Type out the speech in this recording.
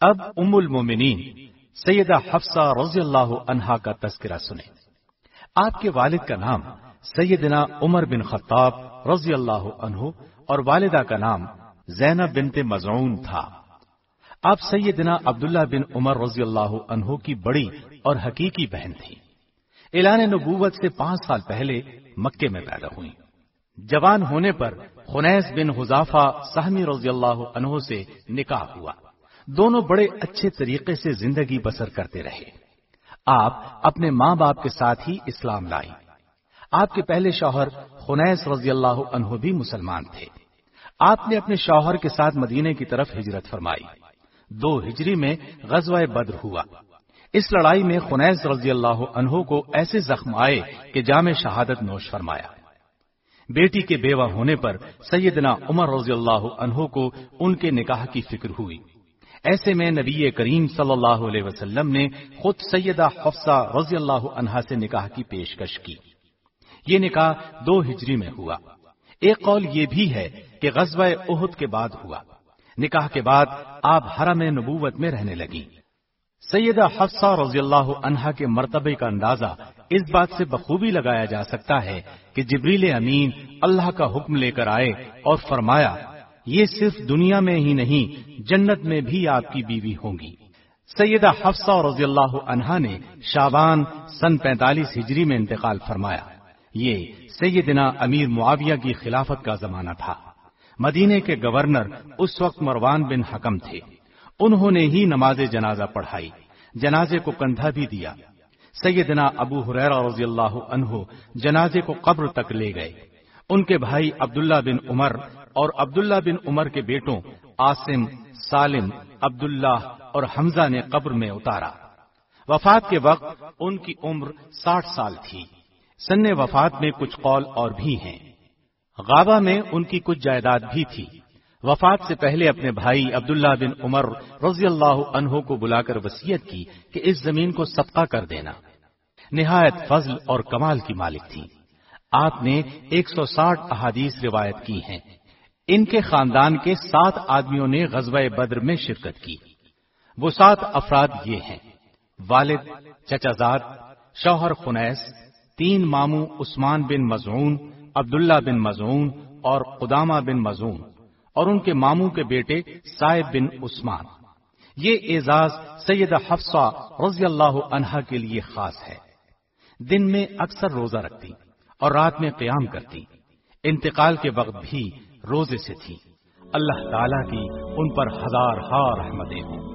اب ام المومنین، سیدہ حفصہ رضی اللہ عنہا کا تذکرہ سنیں۔ آپ کے والد کا نام سیدنا عمر بن خطاب رضی اللہ عنہ اور والدہ کا نام زینب بنت مزعون تھا۔ آپ سیدنا عبداللہ بن عمر رضی اللہ عنہ کی بڑی اور حقیقی بہن تھی اعلان نبوت سے پانچ سال پہلے مکے میں پیدا ہوئی جوان ہونے پر خنیس بن حذافہ سہمی رضی اللہ عنہ سے نکاح ہوا۔ دونوں بڑے اچھے طریقے سے زندگی بسر کرتے رہے۔ آپ اپنے ماں باپ کے ساتھ ہی اسلام لائی آپ کے پہلے شوہر خنیس رضی اللہ عنہ بھی مسلمان تھے۔ آپ نے اپنے شوہر کے ساتھ مدینے کی طرف ہجرت فرمائی۔ دو ہجری میں غزوہ بدر ہوا۔ اس لڑائی میں خنیس رضی اللہ عنہ کو ایسے زخم آئے کہ جامع شہادت نوش فرمایا۔ بیٹی کے بیوہ ہونے پر سیدنا عمر رضی اللہ عنہ کو ان کے نکاح کی فکر ہوئی۔ ایسے میں نبی کریم صلی اللہ علیہ وسلم نے خود سیدہ حفصہ رضی اللہ عنہا سے نکاح کی پیشکش کی۔ یہ نکاح دو ہجری میں ہوا۔ ایک قول یہ بھی ہے کہ غزوہ عہد کے بعد ہوا۔ نکاح کے بعد آپ حرم نبوت میں رہنے لگی سیدہ حفصہ رضی اللہ عنہا کے مرتبے کا اندازہ اس بات سے بخوبی لگایا جا سکتا ہے کہ جبریل امین اللہ کا حکم لے کر آئے اور فرمایا یہ صرف دنیا میں ہی نہیں، جنت میں بھی آپ کی بیوی ہوں گی۔ سیدہ حفصہ رضی اللہ عنہا نے شابان سن پینتالیس ہجری میں انتقال فرمایا۔ یہ سیدنا امیر معاویہ کی خلافت کا زمانہ تھا۔ مدینے کے گورنر اس وقت مروان بن حکم تھے۔ انہوں نے ہی نماز جنازہ پڑھائی، جنازے کو کندھا بھی دیا۔ سیدنا ابو حریرہ رضی اللہ عنہ جنازے کو قبر تک لے گئے۔ ان کے بھائی عبداللہ بن عمر اور عبداللہ بن عمر کے بیٹوں آسم سالم، عبداللہ اور حمزہ نے قبر میں اتارا۔ وفات کے وقت ان کی عمر ساٹھ سال تھی۔ سن وفات میں کچھ قول اور بھی ہیں۔ غابہ میں ان کی کچھ جائیداد بھی تھی۔ وفات سے پہلے اپنے بھائی عبداللہ بن عمر رضی اللہ عنہ کو بلا کر وسیعت کی کہ اس زمین کو صدقہ کر دینا۔ نہایت فضل اور کمال کی مالک تھی۔ آپ نے ایک سو ساٹھ احادیث روایت کی ہیں۔ ان کے خاندان کے سات آدمیوں نے غزوہ بدر میں شرکت کی۔ وہ سات افراد یہ ہیں۔ والد، چچا زاد، شوہر خنیس، تین ماموں عثمان بن مزعون عبداللہ بن مزعون اور قدامہ بن مزعون اور ان کے ماموں کے بیٹے صاحب بن عثمان۔ یہ اعزاز سید حفصہ رضی اللہ عنہا کے لیے خاص ہے۔ دن میں اکثر روزہ رکھتی۔ اور رات میں قیام کرتی۔ انتقال کے وقت بھی روزے سے تھی۔ اللہ تعالی کی ان پر ہزار ہار رحمتیں ہوں۔